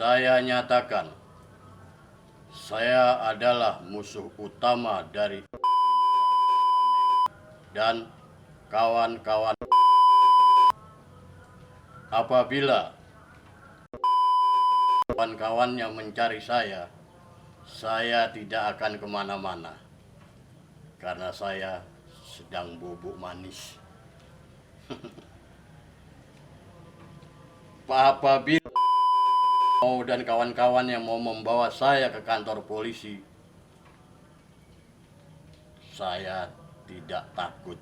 Saya nyatakan, saya adalah musuh utama dari dan kawan-kawan. Apabila kawan-kawan yang mencari saya, saya tidak akan ke mana-mana karena saya sedang bubuk manis. Apabila mau dan kawan-kawan yang mau membawa saya ke kantor polisi, saya tidak takut.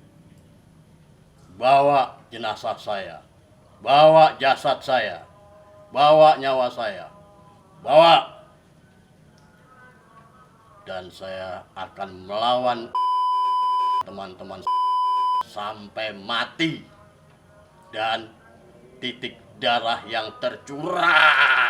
Bawa jenazah saya, bawa jasad saya, bawa nyawa saya, bawa. Dan saya akan melawan teman-teman sampai mati dan titik darah yang tercurah.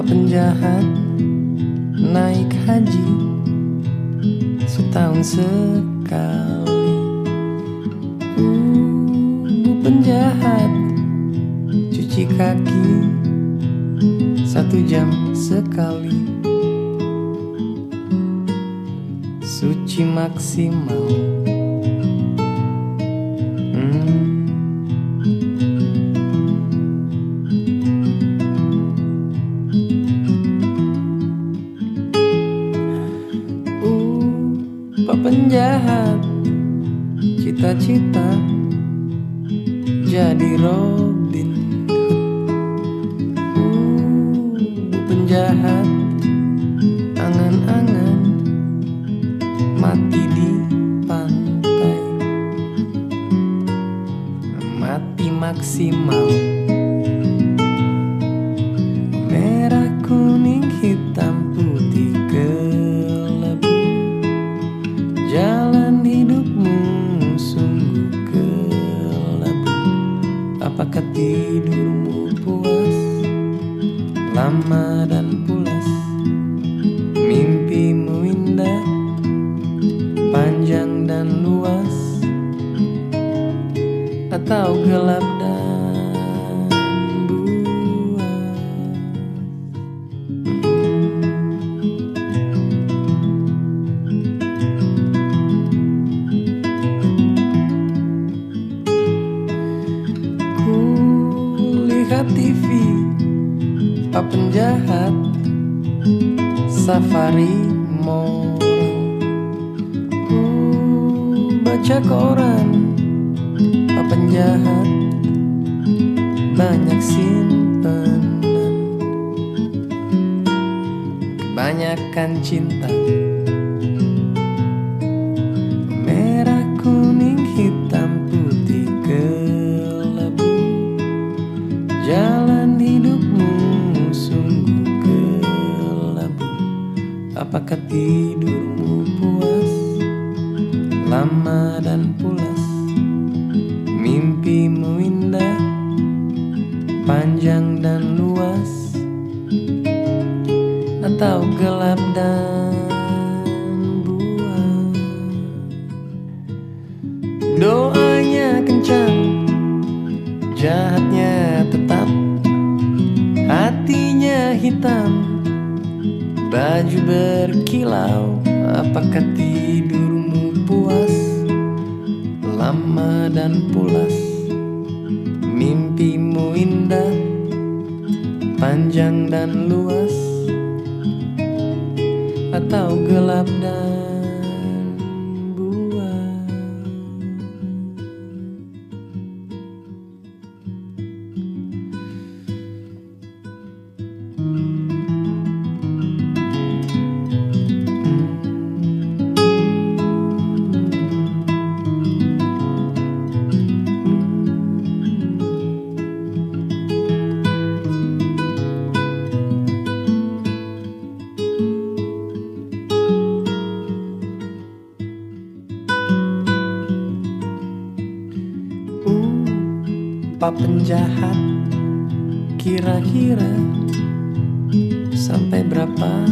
Pak penjahat naik haji setahun sekali. Bu penjahat cuci kaki satu jam sekali. Suci maksimal. Penjahat Cita-cita Jadi Robin Hood. Uh, penjahat Angan-angan Mati di pantai. Mati maksimal Tidurmu puas Lama dan pulas. Mimpimu indah Panjang dan luas. Atau gelap dan lihat TV Pak penjahat Safari Mall. Baca koran Pak penjahat Banyak simpenan. Kebanyakan cinta Apakah tidurmu puas? Lama dan pulas. Mimpimu indah Panjang dan luas. Atau gelap dan buas? Doanya kencang Jahatnya tetap. Hatinya hitam Baju berkilau Apakah tidurmu puas? Lama dan pulas Mimpimu indah Panjang dan luas Atau gelap dan Pak penjahat. Kira-kira sampai berapa